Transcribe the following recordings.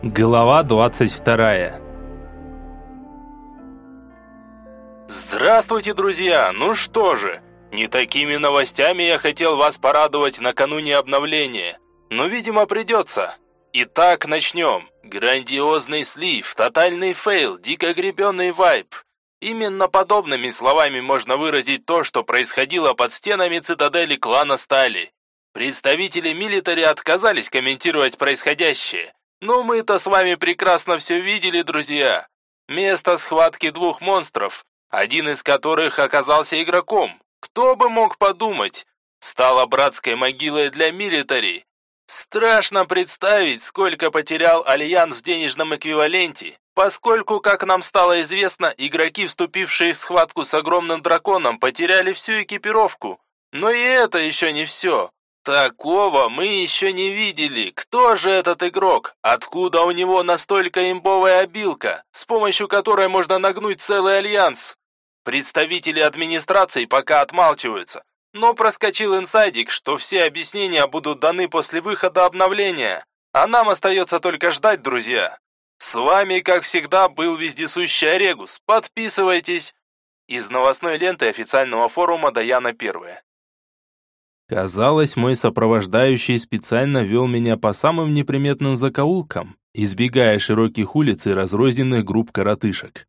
Глава 22 Здравствуйте, друзья! Ну что же, не такими новостями я хотел вас порадовать накануне обновления, но, видимо, придется. Итак, начнем. Грандиозный слив, тотальный фейл, дико гребаный вайп. Именно подобными словами можно выразить то, что происходило под стенами цитадели клана Стали. Представители милитари отказались комментировать происходящее, но мы-то с вами прекрасно все видели, друзья. Место схватки двух монстров, один из которых оказался игроком. Кто бы мог подумать? Стала братской могилой для милитари. Страшно представить, сколько потерял Альянс в денежном эквиваленте, поскольку, как нам стало известно, игроки, вступившие в схватку с огромным драконом, потеряли всю экипировку. Но и это еще не все. Такого мы еще не видели. Кто же этот игрок? Откуда у него настолько имбовая обилка, с помощью которой можно нагнуть целый альянс? Представители администрации пока отмалчиваются, но проскочил инсайдик, что все объяснения будут даны после выхода обновления. А нам остается только ждать, друзья. С вами, как всегда, был вездесущий Орегус. Подписывайтесь. Из новостной ленты официального форума Даяна Первая. Казалось, мой сопровождающий специально вел меня по самым неприметным закоулкам, избегая широких улиц и разрозненных групп коротышек.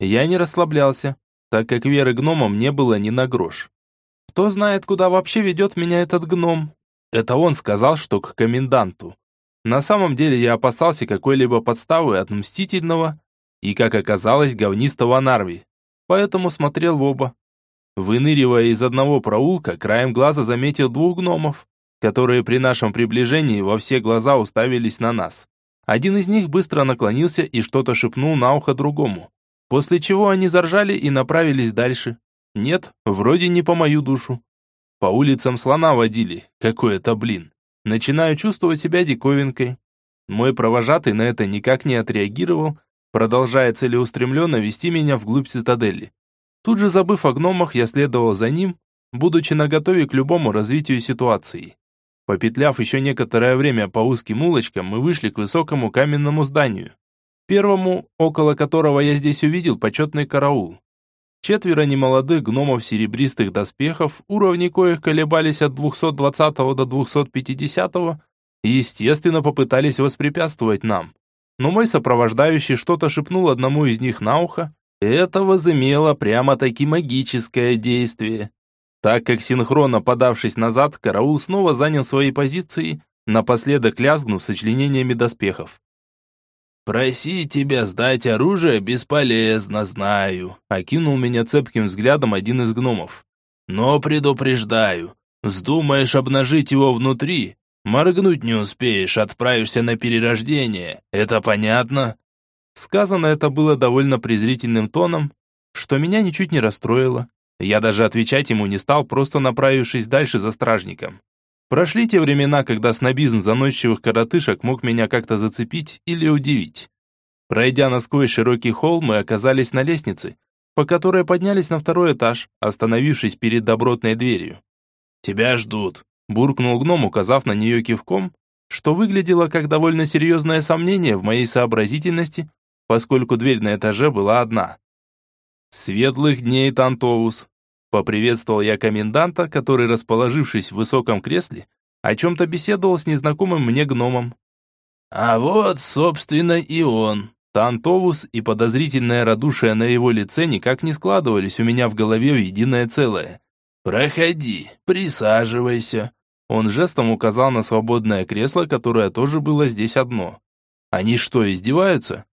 Я не расслаблялся, так как веры гномам не было ни на грош. Кто знает, куда вообще ведет меня этот гном? Это он сказал, что к коменданту. На самом деле я опасался какой-либо подставы от мстительного и, как оказалось, говнистого Нарви, поэтому смотрел в оба. Выныривая из одного проулка, краем глаза заметил двух гномов, которые при нашем приближении во все глаза уставились на нас. Один из них быстро наклонился и что-то шепнул на ухо другому, после чего они заржали и направились дальше. Нет, вроде не по мою душу. По улицам слона водили, какой это блин. Начинаю чувствовать себя диковинкой. Мой провожатый на это никак не отреагировал, продолжая целеустремленно вести меня вглубь цитадели. Тут же забыв о гномах, я следовал за ним, будучи наготове к любому развитию ситуации. Попетляв еще некоторое время по узким улочкам, мы вышли к высокому каменному зданию. Первому, около которого я здесь увидел почетный караул. Четверо немолодых гномов серебристых доспехов, уровни коих колебались от 220 до 250, естественно, попытались воспрепятствовать нам. Но мой сопровождающий что-то шепнул одному из них на ухо, это возымело прямо-таки магическое действие. Так как синхронно подавшись назад, караул снова занял свои позиции, напоследок лязгнув сочленениями доспехов. «Просить тебя сдать оружие бесполезно, знаю», — окинул меня цепким взглядом один из гномов. «Но предупреждаю, вздумаешь обнажить его внутри, моргнуть не успеешь, отправишься на перерождение, это понятно?» Сказано это было довольно презрительным тоном, что меня ничуть не расстроило. Я даже отвечать ему не стал, просто направившись дальше за стражником. Прошли те времена, когда снобизм заносчивых коротышек мог меня как-то зацепить или удивить. Пройдя насквозь широкий холл, мы оказались на лестнице, по которой поднялись на второй этаж, остановившись перед добротной дверью. «Тебя ждут», – буркнул гном, указав на нее кивком, что выглядело как довольно серьезное сомнение в моей сообразительности поскольку дверь на этаже была одна. «Светлых дней, Тантовус!» Поприветствовал я коменданта, который, расположившись в высоком кресле, о чем-то беседовал с незнакомым мне гномом. «А вот, собственно, и он!» Тантовус и подозрительное радушие на его лице никак не складывались у меня в голове в единое целое. «Проходи, присаживайся». Он жестом указал на свободное кресло, которое тоже было здесь одно. «Они что, издеваются?»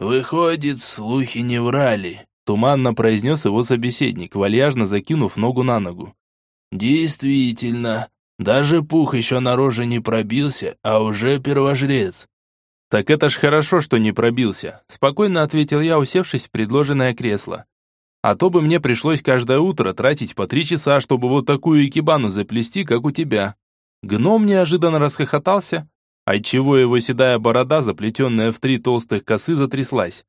«Выходит, слухи не врали», – туманно произнес его собеседник, вальяжно закинув ногу на ногу. «Действительно, даже пух еще на роже не пробился, а уже первожрец». «Так это ж хорошо, что не пробился», – спокойно ответил я, усевшись в предложенное кресло. «А то бы мне пришлось каждое утро тратить по три часа, чтобы вот такую экибану заплести, как у тебя». Гном неожиданно расхохотался, отчего его седая борода, заплетенная в три толстых косы, затряслась.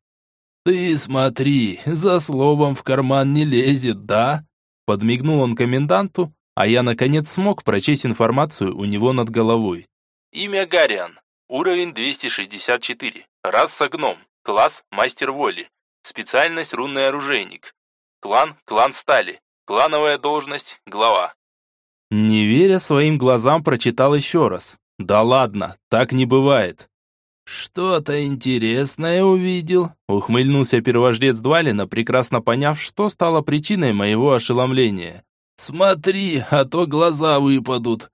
«Ты смотри, за словом в карман не лезет, да?» Подмигнул он коменданту, а я, наконец, смог прочесть информацию у него над головой. Имя Гариан. Уровень 264. Раса гном. Класс мастер воли. Специальность рунный оружейник. Клан клан стали. Клановая должность глава. Не веря своим глазам, прочитал еще раз. Да ладно, так не бывает. «Что-то интересное увидел», — ухмыльнулся первожрец Двалина, прекрасно поняв, что стало причиной моего ошеломления. «Смотри, а то глаза выпадут».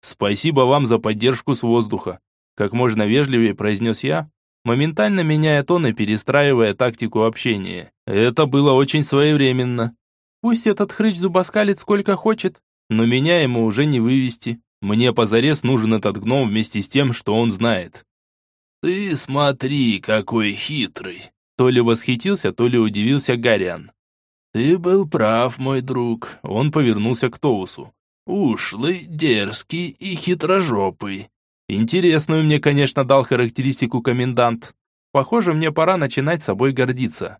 «Спасибо вам за поддержку с воздуха», — как можно вежливее произнес я, моментально меняя тон и перестраивая тактику общения. Это было очень своевременно. Пусть этот хрыч зубоскалит сколько хочет, но меня ему уже не вывести. Мне позарез нужен этот гном вместе с тем, что он знает. «Ты смотри, какой хитрый!» То ли восхитился, то ли удивился Гариан. «Ты был прав, мой друг», — он повернулся к Тоусу. «Ушлый, дерзкий и хитрожопый». Интересную мне, конечно, дал характеристику комендант. Похоже, мне пора начинать собой гордиться.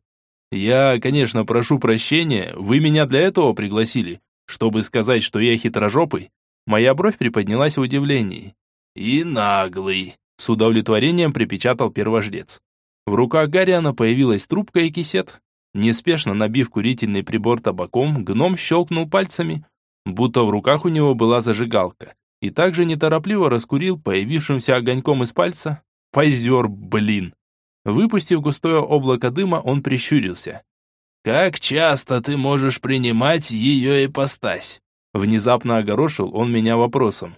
Я, конечно, прошу прощения, вы меня для этого пригласили, чтобы сказать, что я хитрожопый. Моя бровь приподнялась в удивлении. И наглый, с удовлетворением припечатал первожрец. В руках Гарриана появилась трубка и кисет. Неспешно набив курительный прибор табаком, гном щелкнул пальцами, будто в руках у него была зажигалка, и также неторопливо раскурил появившимся огоньком из пальца. Позер, блин! Выпустив густое облако дыма, он прищурился. «Как часто ты можешь принимать ее ипостась?» Внезапно огорошил он меня вопросом.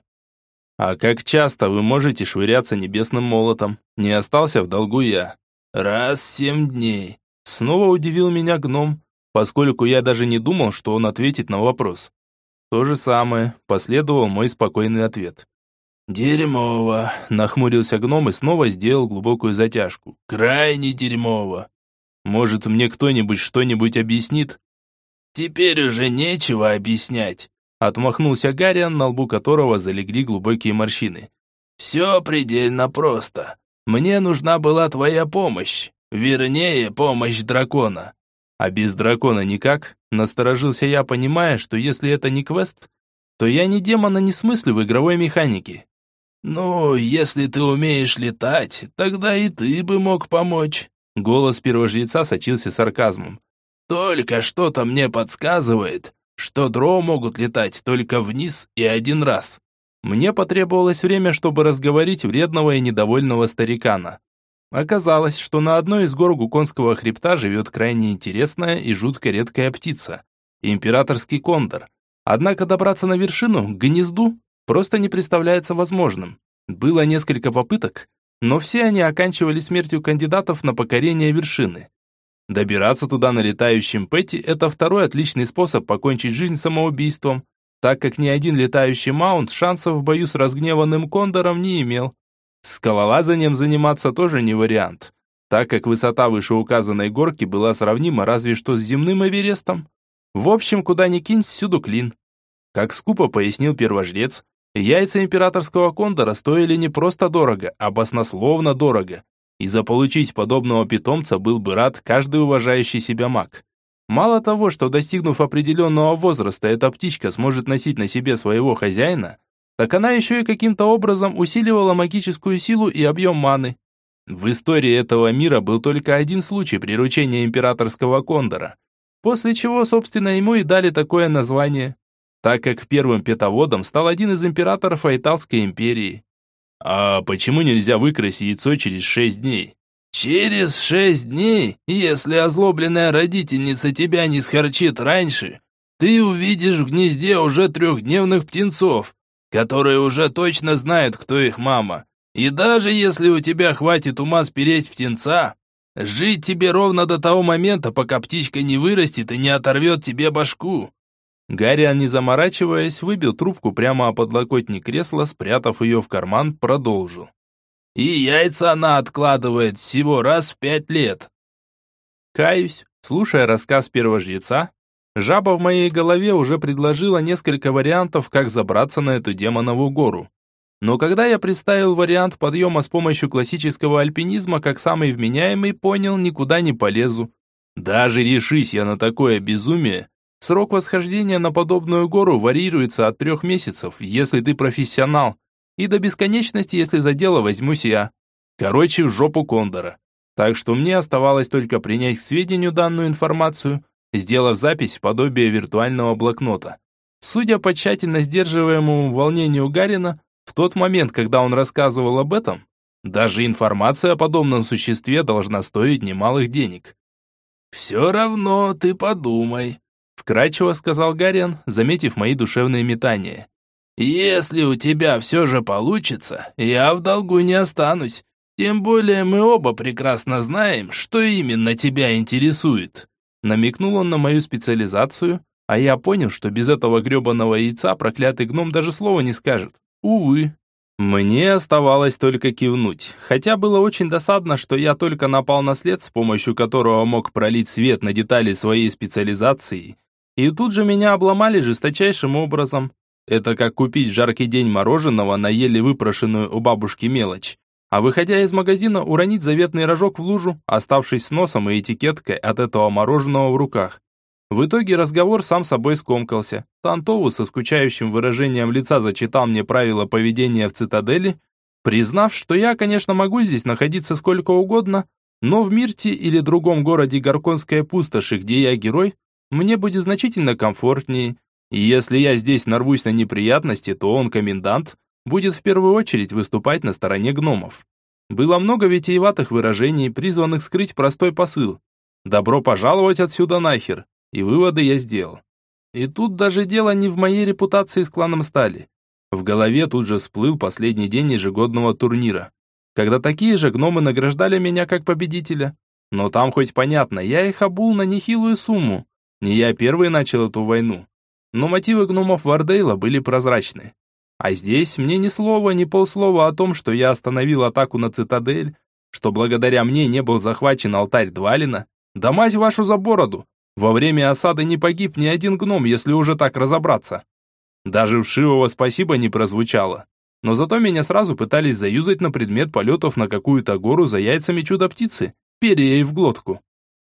«А как часто вы можете швыряться небесным молотом?» Не остался в долгу я. «Раз в семь дней». Снова удивил меня гном, поскольку я даже не думал, что он ответит на вопрос. То же самое, последовал мой спокойный ответ. «Дерьмово!» – нахмурился гном и снова сделал глубокую затяжку. «Крайне дерьмово!» «Может, мне кто-нибудь что-нибудь объяснит?» «Теперь уже нечего объяснять!» – отмахнулся Гарриан, на лбу которого залегли глубокие морщины. «Все предельно просто. Мне нужна была твоя помощь. Вернее, помощь дракона. А без дракона никак?» – насторожился я, понимая, что если это не квест, то я ни демона не смыслю в игровой механике. «Ну, если ты умеешь летать, тогда и ты бы мог помочь». Голос первожреца сочился сарказмом. «Только что-то мне подсказывает, что дро могут летать только вниз и один раз». Мне потребовалось время, чтобы разговорить вредного и недовольного старикана. Оказалось, что на одной из гор Гуконского хребта живет крайне интересная и жутко редкая птица – императорский кондор. Однако добраться на вершину, к гнезду, просто не представляется возможным. Было несколько попыток, но все они оканчивали смертью кандидатов на покорение вершины. Добираться туда на летающем Пэти – это второй отличный способ покончить жизнь самоубийством, так как ни один летающий маунт шансов в бою с разгневанным кондором не имел. Скалолазанием заниматься тоже не вариант, так как высота вышеуказанной горки была сравнима разве что с земным Эверестом. В общем, куда ни кинь, всюду клин. Как скупо пояснил первожрец, яйца императорского кондора стоили не просто дорого, а баснословно дорого. И заполучить подобного питомца был бы рад каждый уважающий себя маг. Мало того, что достигнув определенного возраста, эта птичка сможет носить на себе своего хозяина, так она еще и каким-то образом усиливала магическую силу и объем маны. В истории этого мира был только один случай приручения императорского кондора, после чего, собственно, ему и дали такое название, так как первым петоводом стал один из императоров Айталской империи. А почему нельзя выкрасть яйцо через шесть дней? Через шесть дней, если озлобленная родительница тебя не схорчит раньше, ты увидишь в гнезде уже трехдневных птенцов, которые уже точно знают, кто их мама. И даже если у тебя хватит ума спереть птенца, Жить тебе ровно до того момента, пока птичка не вырастет и не оторвет тебе башку». Гарриан, не заморачиваясь, выбил трубку прямо о подлокотник кресла, спрятав ее в карман, продолжил. «И яйца она откладывает всего раз в пять лет». Каюсь, слушая рассказ первого жреца, жаба в моей голове уже предложила несколько вариантов, как забраться на эту демонову гору. Но когда я представил вариант подъема с помощью классического альпинизма как самый вменяемый, понял, никуда не полезу. Даже решись я на такое безумие, срок восхождения на подобную гору варьируется от трех месяцев, если ты профессионал. И до бесконечности, если за дело возьмусь я. Короче, в жопу Кондора. Так что мне оставалось только принять к сведению данную информацию, сделав запись подобие виртуального блокнота. Судя по тщательно сдерживаемому волнению Гарина, в тот момент, когда он рассказывал об этом, даже информация о подобном существе должна стоить немалых денег. «Все равно ты подумай», — вкратчиво сказал Гарин, заметив мои душевные метания. «Если у тебя все же получится, я в долгу не останусь. Тем более мы оба прекрасно знаем, что именно тебя интересует. Намекнул он на мою специализацию, а я понял, что без этого гребаного яйца проклятый гном даже слова не скажет. Увы. Мне оставалось только кивнуть, хотя было очень досадно, что я только напал на след, с помощью которого мог пролить свет на детали своей специализации, и тут же меня обломали жесточайшим образом. Это как купить в жаркий день мороженого на еле выпрошенную у бабушки мелочь а выходя из магазина уронить заветный рожок в лужу, оставшись с носом и этикеткой от этого мороженого в руках. В итоге разговор сам собой скомкался. Тантову со скучающим выражением лица зачитал мне правила поведения в цитадели, признав, что я, конечно, могу здесь находиться сколько угодно, но в Мирте или другом городе Горконская пустоши, где я герой, мне будет значительно комфортнее, и если я здесь нарвусь на неприятности, то он комендант, будет в первую очередь выступать на стороне гномов. Было много витиеватых выражений, призванных скрыть простой посыл. «Добро пожаловать отсюда нахер!» И выводы я сделал. И тут даже дело не в моей репутации с кланом Стали. В голове тут же всплыл последний день ежегодного турнира, когда такие же гномы награждали меня как победителя. Но там хоть понятно, я их обул на нехилую сумму. Не я первый начал эту войну. Но мотивы гномов Вардейла были прозрачны. А здесь мне ни слова, ни полслова о том, что я остановил атаку на цитадель, что благодаря мне не был захвачен алтарь Двалина. Да мать вашу за бороду! Во время осады не погиб ни один гном, если уже так разобраться. Даже вшивого спасибо не прозвучало. Но зато меня сразу пытались заюзать на предмет полетов на какую-то гору за яйцами чудо-птицы, перья ей в глотку.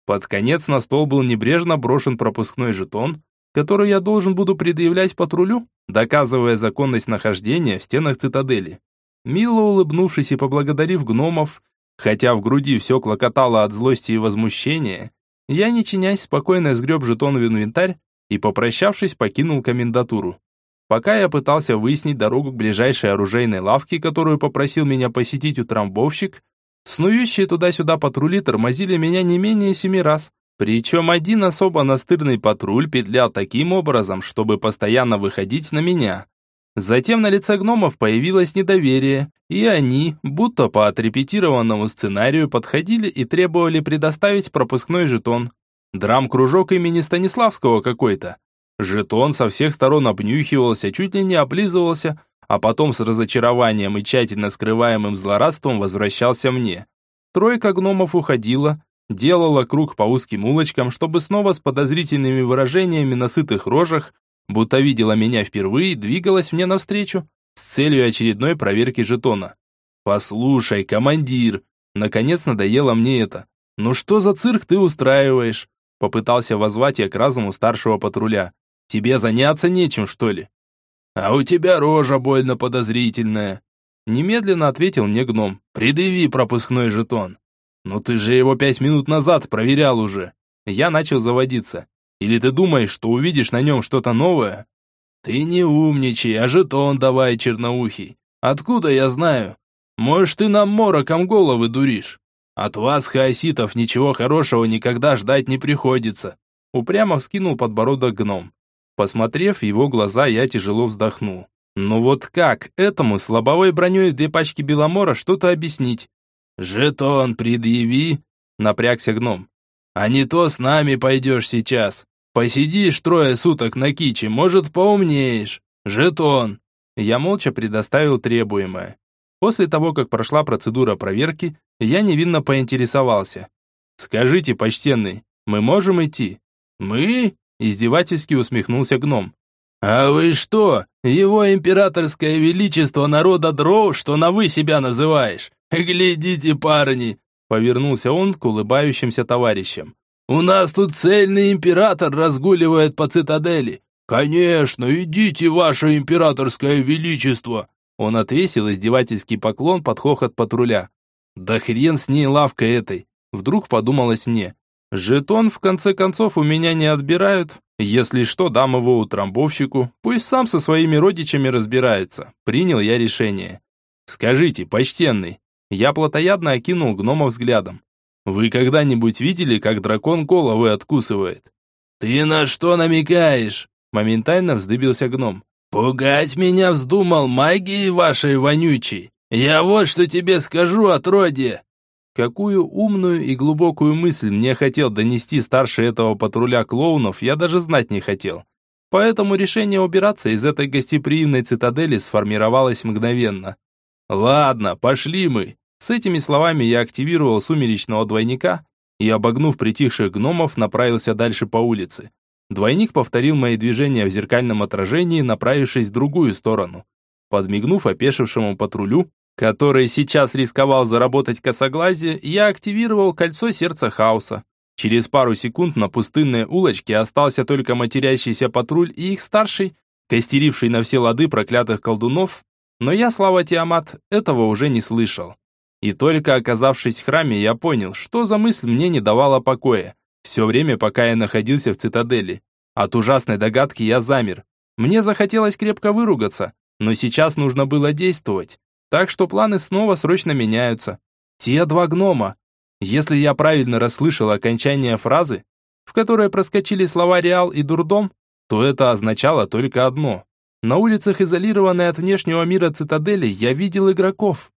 Под конец на стол был небрежно брошен пропускной жетон, который я должен буду предъявлять патрулю, доказывая законность нахождения в стенах цитадели. Мило улыбнувшись и поблагодарив гномов, хотя в груди все клокотало от злости и возмущения, я, не чинясь, спокойно сгреб жетон в инвентарь и, попрощавшись, покинул комендатуру. Пока я пытался выяснить дорогу к ближайшей оружейной лавке, которую попросил меня посетить утрамбовщик, снующие туда-сюда патрули тормозили меня не менее семи раз, причем один особо настырный патруль петлял таким образом, чтобы постоянно выходить на меня. Затем на лице гномов появилось недоверие, и они, будто по отрепетированному сценарию, подходили и требовали предоставить пропускной жетон. Драм-кружок имени Станиславского какой-то. Жетон со всех сторон обнюхивался, чуть ли не облизывался, а потом с разочарованием и тщательно скрываемым злорадством возвращался мне. Тройка гномов уходила, делала круг по узким улочкам, чтобы снова с подозрительными выражениями на сытых рожах, будто видела меня впервые, двигалась мне навстречу с целью очередной проверки жетона. «Послушай, командир, наконец надоело мне это. Ну что за цирк ты устраиваешь?» Попытался воззвать я к разуму старшего патруля. «Тебе заняться нечем, что ли?» «А у тебя рожа больно подозрительная», Немедленно ответил мне гном. «Предъяви пропускной жетон». «Ну ты же его пять минут назад проверял уже». Я начал заводиться. «Или ты думаешь, что увидишь на нем что-то новое?» «Ты не умничай, а жетон давай, черноухий. Откуда я знаю? Может, ты нам мороком головы дуришь? От вас, хаоситов, ничего хорошего никогда ждать не приходится». Упрямо вскинул подбородок гном. Посмотрев в его глаза, я тяжело вздохнул. Ну вот как этому с лобовой броней две пачки Беломора что-то объяснить? «Жетон предъяви», — напрягся гном. «А не то с нами пойдешь сейчас. Посидишь трое суток на киче, может, поумнеешь. Жетон». Я молча предоставил требуемое. После того, как прошла процедура проверки, я невинно поинтересовался. «Скажите, почтенный, мы можем идти?» «Мы?» – издевательски усмехнулся гном. «А вы что, его императорское величество народа дроу, что на вы себя называешь? «Глядите, парни!» — повернулся он к улыбающимся товарищам. «У нас тут цельный император разгуливает по цитадели. Конечно, идите, ваше императорское величество!» Он отвесил издевательский поклон под хохот патруля. Да хрен с ней лавкой этой. Вдруг подумалось мне. Жетон, в конце концов, у меня не отбирают. Если что, дам его утрамбовщику. Пусть сам со своими родичами разбирается. Принял я решение. Скажите, почтенный. Я плотоядно окинул гнома взглядом. Вы когда-нибудь видели, как дракон головы откусывает? Ты на что намекаешь? Моментально вздыбился гном. «Пугать меня вздумал магией вашей вонючей! Я вот что тебе скажу, отродье!» Какую умную и глубокую мысль мне хотел донести старший этого патруля клоунов, я даже знать не хотел. Поэтому решение убираться из этой гостеприимной цитадели сформировалось мгновенно. «Ладно, пошли мы!» С этими словами я активировал сумеречного двойника и, обогнув притихших гномов, направился дальше по улице. Двойник повторил мои движения в зеркальном отражении, направившись в другую сторону. Подмигнув опешившему патрулю, который сейчас рисковал заработать косоглазие, я активировал кольцо сердца хаоса. Через пару секунд на пустынной улочке остался только матерящийся патруль и их старший, костеривший на все лады проклятых колдунов, но я, слава Тиамат, этого уже не слышал. И только оказавшись в храме, я понял, что за мысль мне не давала покоя. Все время, пока я находился в цитадели. От ужасной догадки я замер. Мне захотелось крепко выругаться, но сейчас нужно было действовать. Так что планы снова срочно меняются. Те два гнома. Если я правильно расслышал окончание фразы, в которой проскочили слова «реал» и «дурдом», то это означало только одно. На улицах, изолированной от внешнего мира цитадели, я видел игроков.